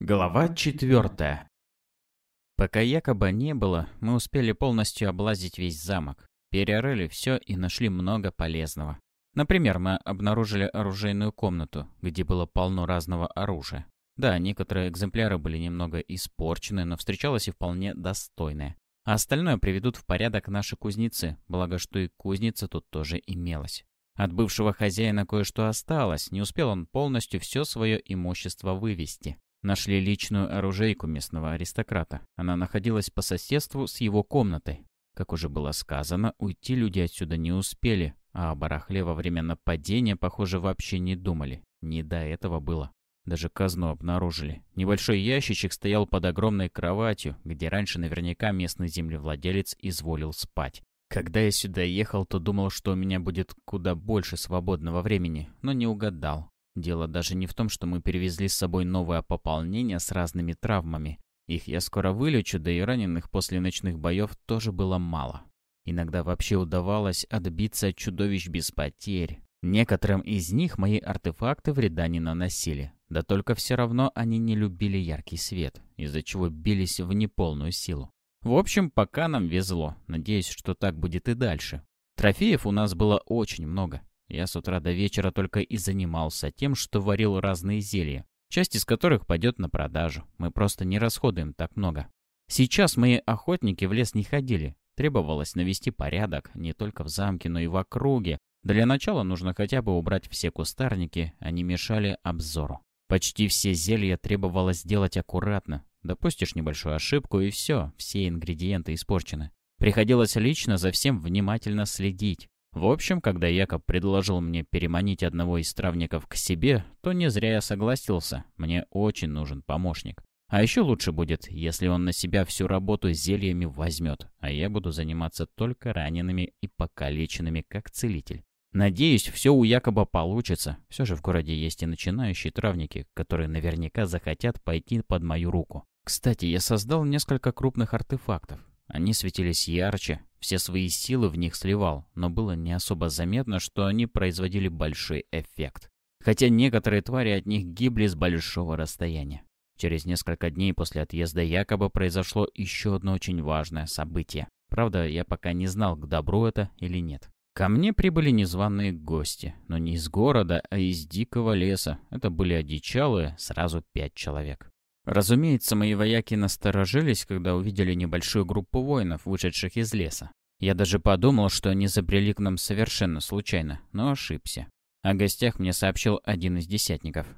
Глава четвертая. Пока якобы не было, мы успели полностью облазить весь замок. Перерыли все и нашли много полезного. Например, мы обнаружили оружейную комнату, где было полно разного оружия. Да, некоторые экземпляры были немного испорчены, но встречалось и вполне достойное. А остальное приведут в порядок наши кузнецы, благо что и кузница тут тоже имелась. От бывшего хозяина кое-что осталось, не успел он полностью все свое имущество вывести. Нашли личную оружейку местного аристократа. Она находилась по соседству с его комнатой. Как уже было сказано, уйти люди отсюда не успели, а о барахле во время нападения, похоже, вообще не думали. Не до этого было. Даже казну обнаружили. Небольшой ящичек стоял под огромной кроватью, где раньше наверняка местный землевладелец изволил спать. Когда я сюда ехал, то думал, что у меня будет куда больше свободного времени, но не угадал. Дело даже не в том, что мы перевезли с собой новое пополнение с разными травмами. Их я скоро вылечу, да и раненых после ночных боев тоже было мало. Иногда вообще удавалось отбиться от чудовищ без потерь. Некоторым из них мои артефакты вреда не наносили. Да только все равно они не любили яркий свет, из-за чего бились в неполную силу. В общем, пока нам везло. Надеюсь, что так будет и дальше. Трофеев у нас было очень много. Я с утра до вечера только и занимался тем, что варил разные зелья, часть из которых пойдет на продажу. Мы просто не расходуем так много. Сейчас мои охотники в лес не ходили. Требовалось навести порядок не только в замке, но и в округе. Для начала нужно хотя бы убрать все кустарники, они мешали обзору. Почти все зелья требовалось сделать аккуратно. Допустишь небольшую ошибку и все, все ингредиенты испорчены. Приходилось лично за всем внимательно следить. В общем, когда Якоб предложил мне переманить одного из травников к себе, то не зря я согласился. Мне очень нужен помощник. А еще лучше будет, если он на себя всю работу зельями возьмет, а я буду заниматься только ранеными и покалеченными, как целитель. Надеюсь, все у Якоба получится. Все же в городе есть и начинающие травники, которые наверняка захотят пойти под мою руку. Кстати, я создал несколько крупных артефактов. Они светились ярче, все свои силы в них сливал, но было не особо заметно, что они производили большой эффект. Хотя некоторые твари от них гибли с большого расстояния. Через несколько дней после отъезда якобы произошло еще одно очень важное событие. Правда, я пока не знал, к добру это или нет. Ко мне прибыли незваные гости, но не из города, а из дикого леса. Это были одичалые, сразу пять человек. Разумеется, мои вояки насторожились, когда увидели небольшую группу воинов, вышедших из леса. Я даже подумал, что они забрели к нам совершенно случайно, но ошибся. О гостях мне сообщил один из десятников.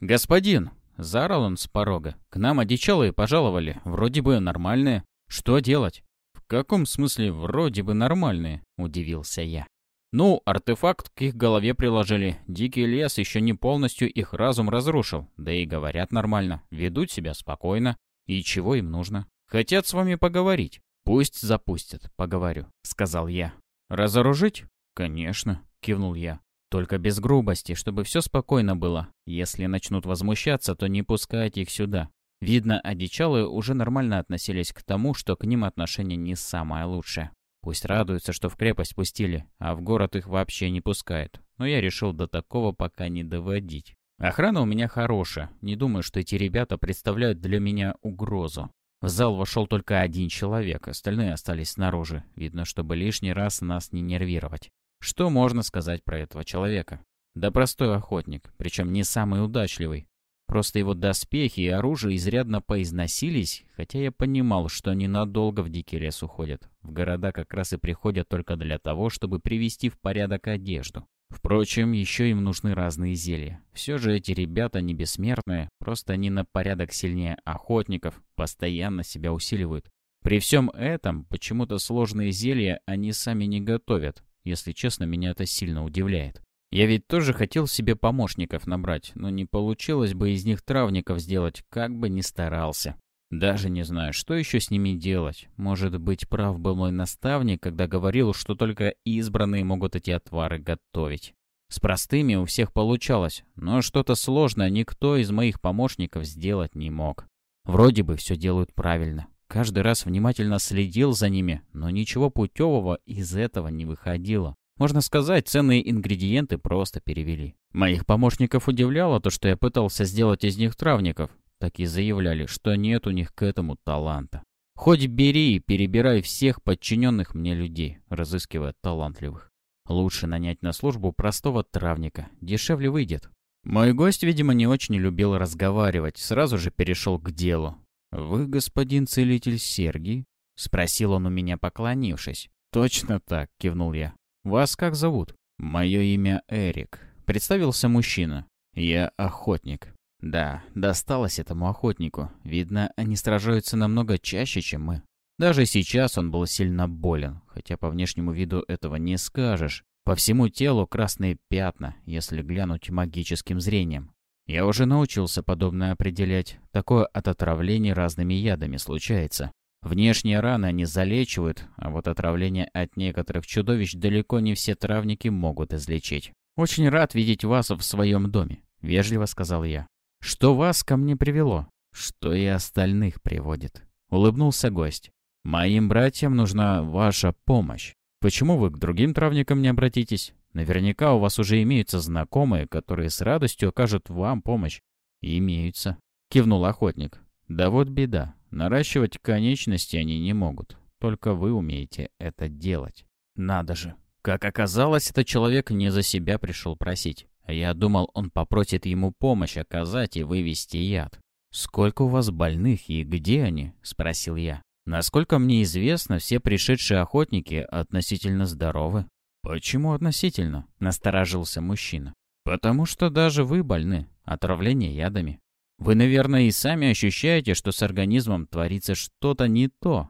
«Господин!» — заорал он с порога. «К нам одичалые пожаловали, вроде бы нормальные. Что делать?» «В каком смысле вроде бы нормальные?» — удивился я. Ну, артефакт к их голове приложили. Дикий лес еще не полностью их разум разрушил. Да и говорят нормально, ведут себя спокойно. И чего им нужно? Хотят с вами поговорить. Пусть запустят, поговорю, сказал я. Разоружить? Конечно, кивнул я. Только без грубости, чтобы все спокойно было. Если начнут возмущаться, то не пускайте их сюда. Видно, одичалые уже нормально относились к тому, что к ним отношение не самое лучшее. Пусть радуются, что в крепость пустили, а в город их вообще не пускают. Но я решил до такого пока не доводить. Охрана у меня хорошая. Не думаю, что эти ребята представляют для меня угрозу. В зал вошел только один человек, остальные остались снаружи. Видно, чтобы лишний раз нас не нервировать. Что можно сказать про этого человека? Да простой охотник, причем не самый удачливый. Просто его доспехи и оружие изрядно поизносились, хотя я понимал, что они надолго в дикий лес уходят. В города как раз и приходят только для того, чтобы привести в порядок одежду. Впрочем, еще им нужны разные зелья. Все же эти ребята не бессмертные, просто они на порядок сильнее охотников, постоянно себя усиливают. При всем этом, почему-то сложные зелья они сами не готовят. Если честно, меня это сильно удивляет. Я ведь тоже хотел себе помощников набрать, но не получилось бы из них травников сделать, как бы ни старался. Даже не знаю, что еще с ними делать. Может быть, прав был мой наставник, когда говорил, что только избранные могут эти отвары готовить. С простыми у всех получалось, но что-то сложное никто из моих помощников сделать не мог. Вроде бы все делают правильно. Каждый раз внимательно следил за ними, но ничего путевого из этого не выходило. Можно сказать, ценные ингредиенты просто перевели. Моих помощников удивляло то, что я пытался сделать из них травников. так и заявляли, что нет у них к этому таланта. Хоть бери и перебирай всех подчиненных мне людей, разыскивая талантливых. Лучше нанять на службу простого травника, дешевле выйдет. Мой гость, видимо, не очень любил разговаривать, сразу же перешел к делу. «Вы господин целитель Сергий?» — спросил он у меня, поклонившись. «Точно так», — кивнул я. «Вас как зовут?» «Мое имя Эрик», — представился мужчина. «Я охотник». Да, досталось этому охотнику. Видно, они сражаются намного чаще, чем мы. Даже сейчас он был сильно болен, хотя по внешнему виду этого не скажешь. По всему телу красные пятна, если глянуть магическим зрением. Я уже научился подобное определять. Такое от отравлений разными ядами случается. Внешние раны они залечивают, а вот отравление от некоторых чудовищ далеко не все травники могут излечить. «Очень рад видеть вас в своем доме», — вежливо сказал я. «Что вас ко мне привело?» «Что и остальных приводит», — улыбнулся гость. «Моим братьям нужна ваша помощь. Почему вы к другим травникам не обратитесь? Наверняка у вас уже имеются знакомые, которые с радостью окажут вам помощь». «Имеются», — кивнул охотник. «Да вот беда. Наращивать конечности они не могут. Только вы умеете это делать». «Надо же. Как оказалось, этот человек не за себя пришел просить. Я думал, он попросит ему помощь оказать и вывести яд. «Сколько у вас больных и где они?» — спросил я. «Насколько мне известно, все пришедшие охотники относительно здоровы». «Почему относительно?» — насторожился мужчина. «Потому что даже вы больны. Отравление ядами. Вы, наверное, и сами ощущаете, что с организмом творится что-то не то.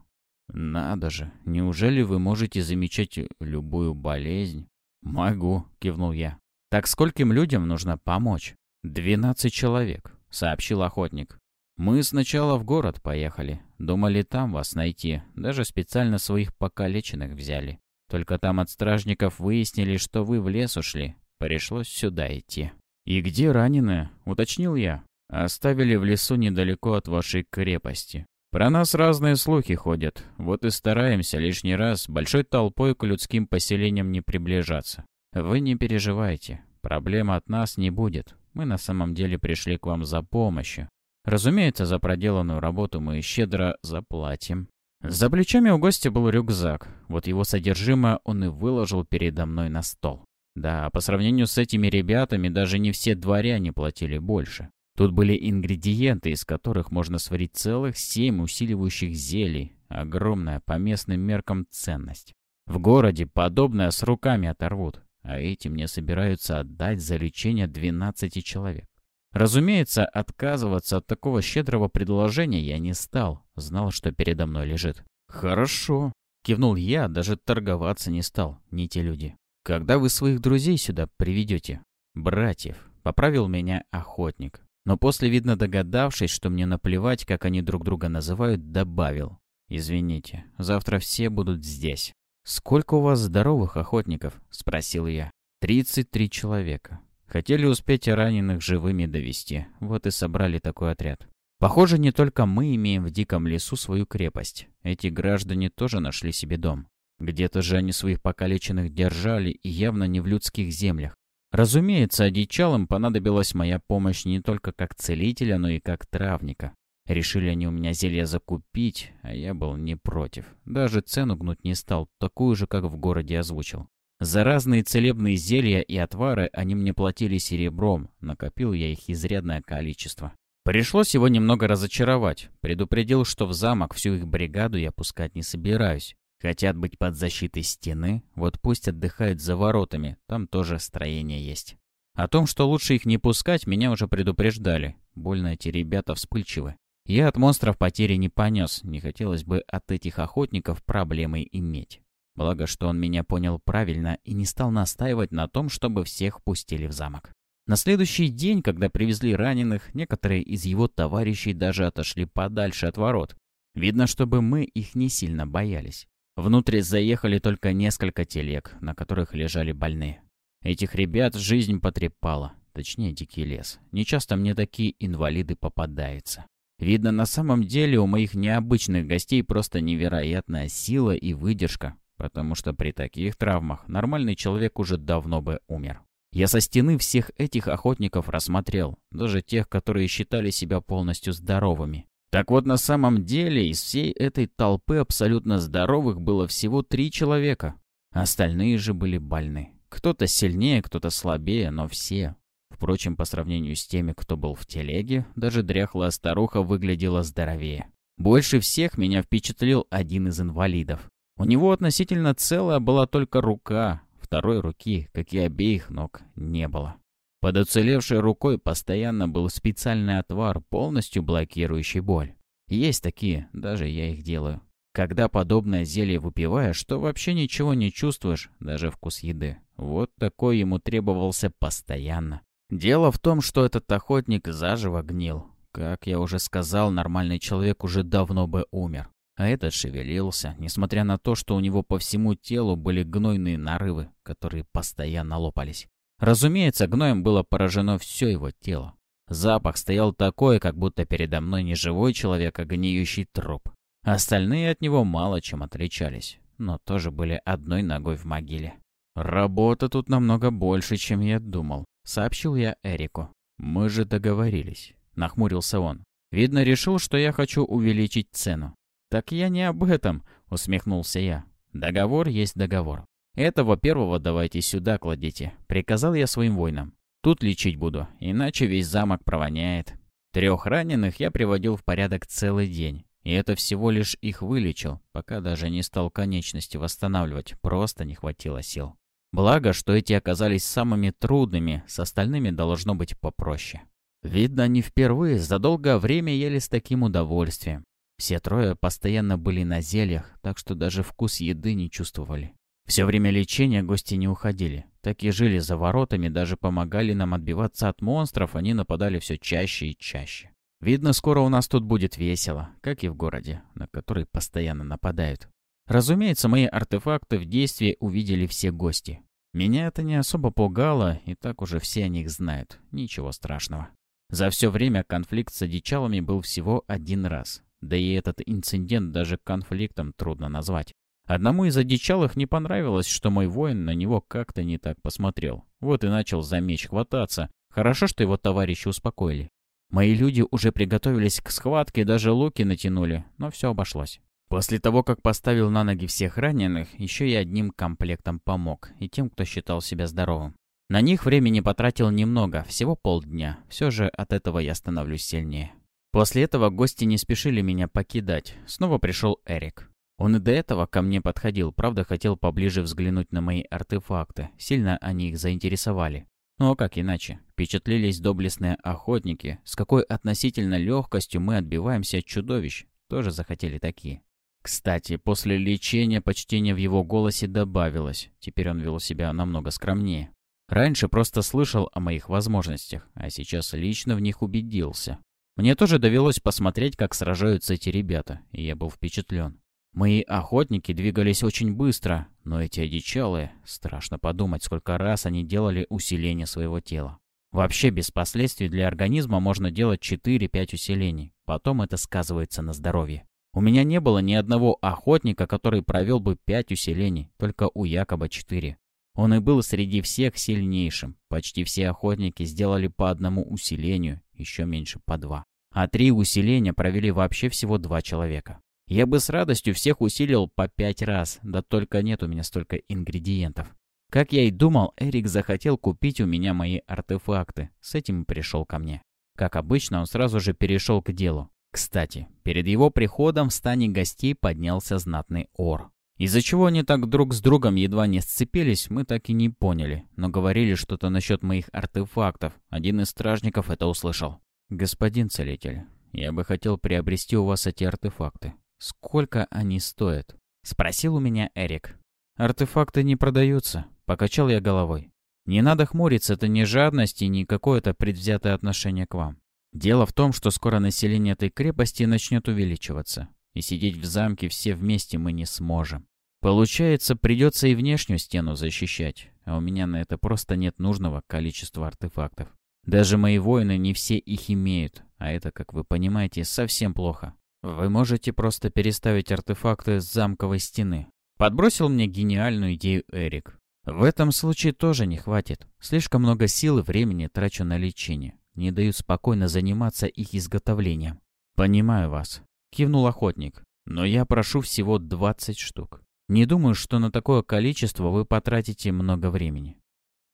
Надо же, неужели вы можете замечать любую болезнь? Могу, кивнул я. Так скольким людям нужно помочь? Двенадцать человек, сообщил охотник. Мы сначала в город поехали. Думали там вас найти. Даже специально своих покалеченных взяли. Только там от стражников выяснили, что вы в лес ушли. Пришлось сюда идти. «И где раненые?» — уточнил я. «Оставили в лесу недалеко от вашей крепости. Про нас разные слухи ходят. Вот и стараемся лишний раз большой толпой к людским поселениям не приближаться. Вы не переживайте, проблем от нас не будет. Мы на самом деле пришли к вам за помощью. Разумеется, за проделанную работу мы щедро заплатим. За плечами у гостя был рюкзак. Вот его содержимое он и выложил передо мной на стол. Да, по сравнению с этими ребятами, даже не все дворяне платили больше. Тут были ингредиенты, из которых можно сварить целых семь усиливающих зелий. Огромная по местным меркам ценность. В городе подобное с руками оторвут а эти мне собираются отдать за лечение 12 человек. Разумеется, отказываться от такого щедрого предложения я не стал, знал, что передо мной лежит. «Хорошо», — кивнул я, даже торговаться не стал, не те люди. «Когда вы своих друзей сюда приведете?» «Братьев», — поправил меня охотник. Но после, видно догадавшись, что мне наплевать, как они друг друга называют, добавил. «Извините, завтра все будут здесь. «Сколько у вас здоровых охотников?» — спросил я. «Тридцать три человека. Хотели успеть раненых живыми довести, вот и собрали такой отряд. Похоже, не только мы имеем в диком лесу свою крепость. Эти граждане тоже нашли себе дом. Где-то же они своих покалеченных держали, и явно не в людских землях. Разумеется, одичалым понадобилась моя помощь не только как целителя, но и как травника. Решили они у меня зелье закупить, а я был не против. Даже цену гнуть не стал, такую же, как в городе озвучил. За разные целебные зелья и отвары они мне платили серебром, накопил я их изрядное количество. Пришлось его немного разочаровать. Предупредил, что в замок всю их бригаду я пускать не собираюсь. Хотят быть под защитой стены, вот пусть отдыхают за воротами, там тоже строение есть. О том, что лучше их не пускать, меня уже предупреждали. Больно эти ребята вспыльчивы. Я от монстров потери не понес, не хотелось бы от этих охотников проблемы иметь. Благо, что он меня понял правильно и не стал настаивать на том, чтобы всех пустили в замок. На следующий день, когда привезли раненых, некоторые из его товарищей даже отошли подальше от ворот. Видно, чтобы мы их не сильно боялись. Внутрь заехали только несколько телег, на которых лежали больные. Этих ребят жизнь потрепала, точнее дикий лес. Нечасто мне такие инвалиды попадаются. Видно, на самом деле у моих необычных гостей просто невероятная сила и выдержка, потому что при таких травмах нормальный человек уже давно бы умер. Я со стены всех этих охотников рассмотрел, даже тех, которые считали себя полностью здоровыми. Так вот, на самом деле, из всей этой толпы абсолютно здоровых было всего три человека. Остальные же были больны. Кто-то сильнее, кто-то слабее, но все. Впрочем, по сравнению с теми, кто был в телеге, даже дряхлая старуха выглядела здоровее. Больше всех меня впечатлил один из инвалидов. У него относительно целая была только рука, второй руки, как и обеих ног, не было. Под уцелевшей рукой постоянно был специальный отвар, полностью блокирующий боль. Есть такие, даже я их делаю. Когда подобное зелье выпиваешь, то вообще ничего не чувствуешь, даже вкус еды. Вот такой ему требовался постоянно. Дело в том, что этот охотник заживо гнил. Как я уже сказал, нормальный человек уже давно бы умер. А этот шевелился, несмотря на то, что у него по всему телу были гнойные нарывы, которые постоянно лопались. Разумеется, гноем было поражено все его тело. Запах стоял такой, как будто передо мной не живой человек, а гниющий труп. Остальные от него мало чем отличались, но тоже были одной ногой в могиле. «Работа тут намного больше, чем я думал», — сообщил я Эрику. «Мы же договорились», — нахмурился он. «Видно, решил, что я хочу увеличить цену». «Так я не об этом», — усмехнулся я. «Договор есть договор. «Этого первого давайте сюда кладите», — приказал я своим воинам. «Тут лечить буду, иначе весь замок провоняет». Трех раненых я приводил в порядок целый день. И это всего лишь их вылечил, пока даже не стал конечности восстанавливать, просто не хватило сил. Благо, что эти оказались самыми трудными, с остальными должно быть попроще. Видно, они впервые за долгое время ели с таким удовольствием. Все трое постоянно были на зельях, так что даже вкус еды не чувствовали. Все время лечения гости не уходили. Так и жили за воротами, даже помогали нам отбиваться от монстров, они нападали все чаще и чаще. Видно, скоро у нас тут будет весело, как и в городе, на который постоянно нападают. Разумеется, мои артефакты в действии увидели все гости. Меня это не особо пугало, и так уже все о них знают. Ничего страшного. За все время конфликт с одичалами был всего один раз. Да и этот инцидент даже конфликтом трудно назвать. Одному из одичалых не понравилось, что мой воин на него как-то не так посмотрел. Вот и начал за меч хвататься. Хорошо, что его товарищи успокоили. Мои люди уже приготовились к схватке, даже луки натянули, но все обошлось. После того, как поставил на ноги всех раненых, еще и одним комплектом помог, и тем, кто считал себя здоровым. На них времени потратил немного, всего полдня. Все же от этого я становлюсь сильнее. После этого гости не спешили меня покидать. Снова пришел Эрик. Он и до этого ко мне подходил, правда хотел поближе взглянуть на мои артефакты. Сильно они их заинтересовали. Ну а как иначе? Впечатлились доблестные охотники. С какой относительно легкостью мы отбиваемся от чудовищ. Тоже захотели такие. Кстати, после лечения почтение в его голосе добавилось. Теперь он вел себя намного скромнее. Раньше просто слышал о моих возможностях, а сейчас лично в них убедился. Мне тоже довелось посмотреть, как сражаются эти ребята, и я был впечатлен. Мои охотники двигались очень быстро, но эти одичалые, страшно подумать, сколько раз они делали усиление своего тела. Вообще без последствий для организма можно делать 4-5 усилений, потом это сказывается на здоровье. У меня не было ни одного охотника, который провел бы 5 усилений, только у Якоба 4. Он и был среди всех сильнейшим. Почти все охотники сделали по одному усилению, еще меньше по два. А три усиления провели вообще всего два человека. Я бы с радостью всех усилил по пять раз, да только нет у меня столько ингредиентов. Как я и думал, Эрик захотел купить у меня мои артефакты. С этим и пришел ко мне. Как обычно, он сразу же перешел к делу. Кстати, перед его приходом в стане гостей поднялся знатный ор. Из-за чего они так друг с другом едва не сцепились, мы так и не поняли, но говорили что-то насчет моих артефактов. Один из стражников это услышал. «Господин целитель, я бы хотел приобрести у вас эти артефакты. «Сколько они стоят?» — спросил у меня Эрик. «Артефакты не продаются», — покачал я головой. «Не надо хмуриться, это не жадность и не какое-то предвзятое отношение к вам. Дело в том, что скоро население этой крепости начнет увеличиваться, и сидеть в замке все вместе мы не сможем. Получается, придется и внешнюю стену защищать, а у меня на это просто нет нужного количества артефактов. Даже мои воины не все их имеют, а это, как вы понимаете, совсем плохо. Вы можете просто переставить артефакты с замковой стены. Подбросил мне гениальную идею Эрик. В этом случае тоже не хватит. Слишком много сил и времени трачу на лечение. Не дают спокойно заниматься их изготовлением. Понимаю вас. Кивнул охотник. Но я прошу всего 20 штук. Не думаю, что на такое количество вы потратите много времени.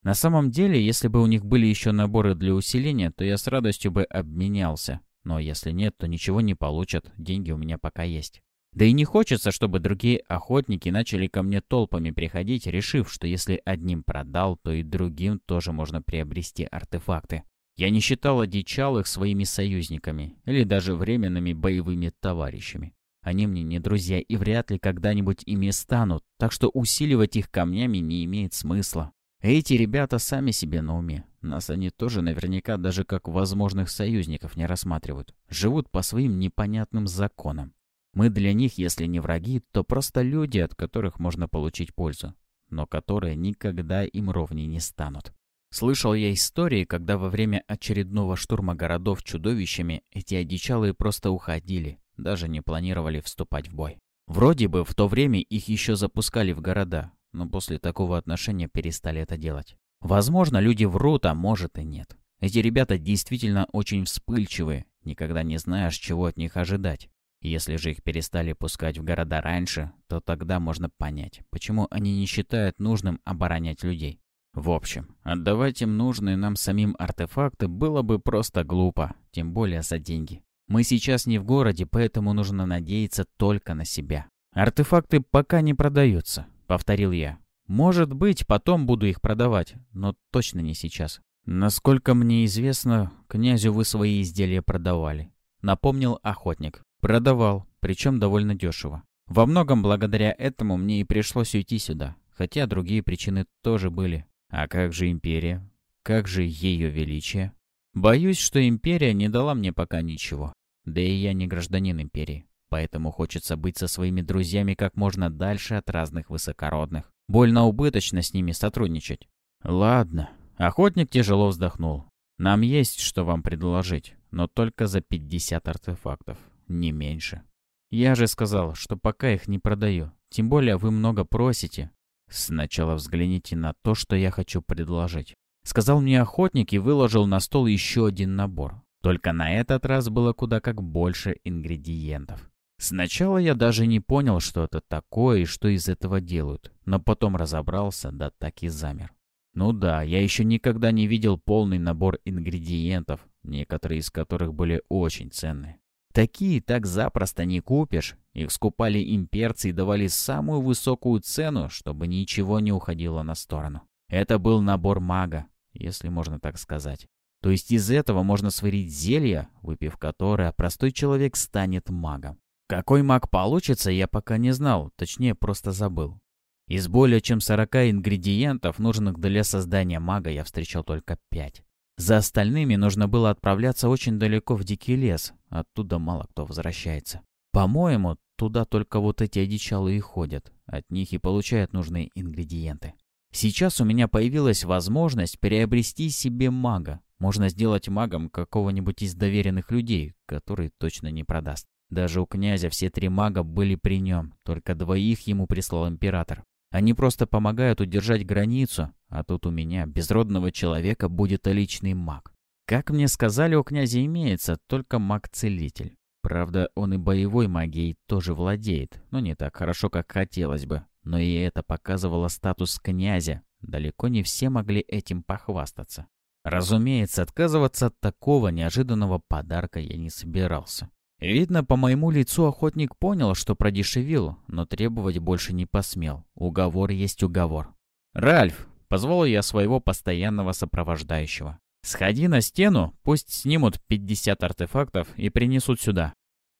На самом деле, если бы у них были еще наборы для усиления, то я с радостью бы обменялся. Но если нет, то ничего не получат, деньги у меня пока есть. Да и не хочется, чтобы другие охотники начали ко мне толпами приходить, решив, что если одним продал, то и другим тоже можно приобрести артефакты. Я не считал одичалых своими союзниками или даже временными боевыми товарищами. Они мне не друзья и вряд ли когда-нибудь ими станут, так что усиливать их камнями не имеет смысла. Эти ребята сами себе на уме. Нас они тоже наверняка даже как возможных союзников не рассматривают. Живут по своим непонятным законам. Мы для них, если не враги, то просто люди, от которых можно получить пользу, но которые никогда им ровней не станут. Слышал я истории, когда во время очередного штурма городов чудовищами эти одичалые просто уходили, даже не планировали вступать в бой. Вроде бы в то время их еще запускали в города, но после такого отношения перестали это делать. Возможно, люди врут, а может и нет. Эти ребята действительно очень вспыльчивые, никогда не знаешь, чего от них ожидать. Если же их перестали пускать в города раньше, то тогда можно понять, почему они не считают нужным оборонять людей. В общем, отдавать им нужные нам самим артефакты было бы просто глупо, тем более за деньги. Мы сейчас не в городе, поэтому нужно надеяться только на себя. «Артефакты пока не продаются», — повторил я. «Может быть, потом буду их продавать, но точно не сейчас. Насколько мне известно, князю вы свои изделия продавали», — напомнил охотник. Продавал, причем довольно дешево. Во многом благодаря этому мне и пришлось уйти сюда, хотя другие причины тоже были. А как же империя? Как же ее величие? Боюсь, что империя не дала мне пока ничего. Да и я не гражданин империи. Поэтому хочется быть со своими друзьями как можно дальше от разных высокородных. Больно убыточно с ними сотрудничать. Ладно. Охотник тяжело вздохнул. Нам есть что вам предложить, но только за 50 артефактов не меньше. Я же сказал, что пока их не продаю. Тем более вы много просите. Сначала взгляните на то, что я хочу предложить. Сказал мне охотник и выложил на стол еще один набор. Только на этот раз было куда как больше ингредиентов. Сначала я даже не понял, что это такое и что из этого делают, но потом разобрался, да так и замер. Ну да, я еще никогда не видел полный набор ингредиентов, некоторые из которых были очень ценные. Такие так запросто не купишь. Их скупали имперцы и давали самую высокую цену, чтобы ничего не уходило на сторону. Это был набор мага, если можно так сказать. То есть из этого можно сварить зелье, выпив которое, простой человек станет магом. Какой маг получится, я пока не знал, точнее просто забыл. Из более чем 40 ингредиентов, нужных для создания мага, я встречал только 5. За остальными нужно было отправляться очень далеко в дикий лес, оттуда мало кто возвращается. По-моему, туда только вот эти одичалые ходят, от них и получают нужные ингредиенты. Сейчас у меня появилась возможность приобрести себе мага. Можно сделать магом какого-нибудь из доверенных людей, который точно не продаст. Даже у князя все три мага были при нем, только двоих ему прислал император. Они просто помогают удержать границу, а тут у меня, безродного человека, будет личный маг. Как мне сказали, у князя имеется только маг-целитель. Правда, он и боевой магией тоже владеет, но не так хорошо, как хотелось бы. Но и это показывало статус князя. Далеко не все могли этим похвастаться. Разумеется, отказываться от такого неожиданного подарка я не собирался. Видно, по моему лицу охотник понял, что продешевил, но требовать больше не посмел. Уговор есть уговор. «Ральф!» — позвал я своего постоянного сопровождающего. «Сходи на стену, пусть снимут 50 артефактов и принесут сюда».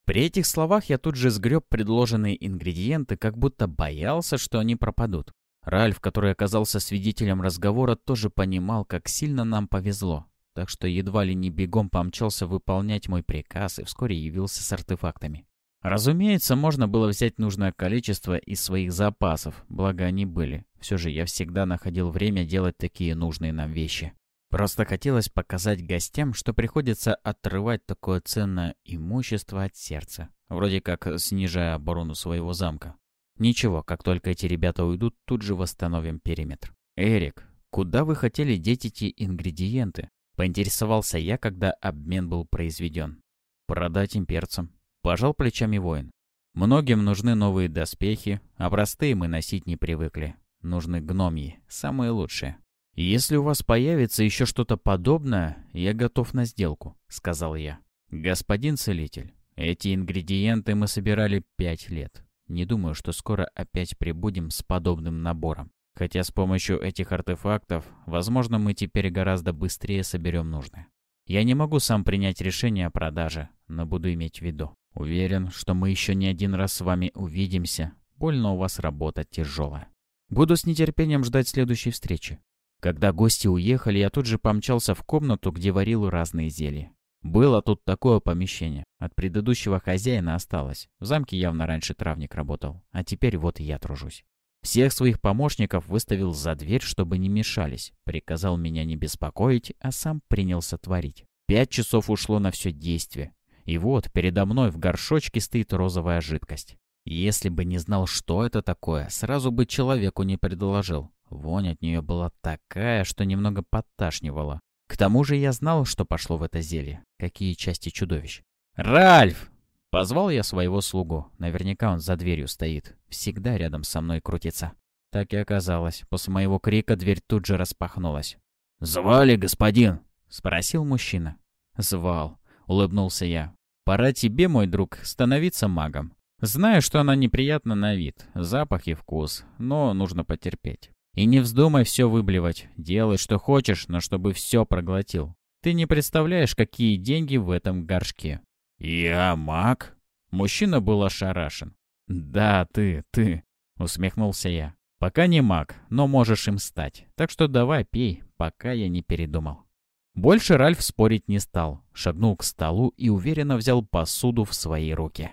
При этих словах я тут же сгреб предложенные ингредиенты, как будто боялся, что они пропадут. Ральф, который оказался свидетелем разговора, тоже понимал, как сильно нам повезло так что едва ли не бегом помчался выполнять мой приказ и вскоре явился с артефактами. Разумеется, можно было взять нужное количество из своих запасов, благо они были. Все же я всегда находил время делать такие нужные нам вещи. Просто хотелось показать гостям, что приходится отрывать такое ценное имущество от сердца, вроде как снижая оборону своего замка. Ничего, как только эти ребята уйдут, тут же восстановим периметр. «Эрик, куда вы хотели деть эти ингредиенты?» Поинтересовался я, когда обмен был произведен. «Продать имперцам». Пожал плечами воин. «Многим нужны новые доспехи, а простые мы носить не привыкли. Нужны гномьи, самые лучшие». «Если у вас появится еще что-то подобное, я готов на сделку», — сказал я. «Господин целитель, эти ингредиенты мы собирали пять лет. Не думаю, что скоро опять прибудем с подобным набором. Хотя с помощью этих артефактов, возможно, мы теперь гораздо быстрее соберем нужное. Я не могу сам принять решение о продаже, но буду иметь в виду. Уверен, что мы еще не один раз с вами увидимся. Больно у вас работа тяжелая. Буду с нетерпением ждать следующей встречи. Когда гости уехали, я тут же помчался в комнату, где варил разные зелья. Было тут такое помещение. От предыдущего хозяина осталось. В замке явно раньше травник работал. А теперь вот и я тружусь. Всех своих помощников выставил за дверь, чтобы не мешались. Приказал меня не беспокоить, а сам принялся творить. Пять часов ушло на все действие. И вот передо мной в горшочке стоит розовая жидкость. Если бы не знал, что это такое, сразу бы человеку не предложил. Вонь от нее была такая, что немного подташнивала. К тому же я знал, что пошло в это зелье, какие части чудовищ. «Ральф!» Позвал я своего слугу. Наверняка он за дверью стоит. Всегда рядом со мной крутится. Так и оказалось. После моего крика дверь тут же распахнулась. «Звали, господин?» — спросил мужчина. «Звал», — улыбнулся я. «Пора тебе, мой друг, становиться магом. Знаю, что она неприятна на вид, запах и вкус, но нужно потерпеть. И не вздумай все выблевать. Делай, что хочешь, но чтобы все проглотил. Ты не представляешь, какие деньги в этом горшке. «Я маг?» Мужчина был ошарашен. «Да, ты, ты», — усмехнулся я. «Пока не маг, но можешь им стать. Так что давай пей, пока я не передумал». Больше Ральф спорить не стал, шагнул к столу и уверенно взял посуду в свои руки.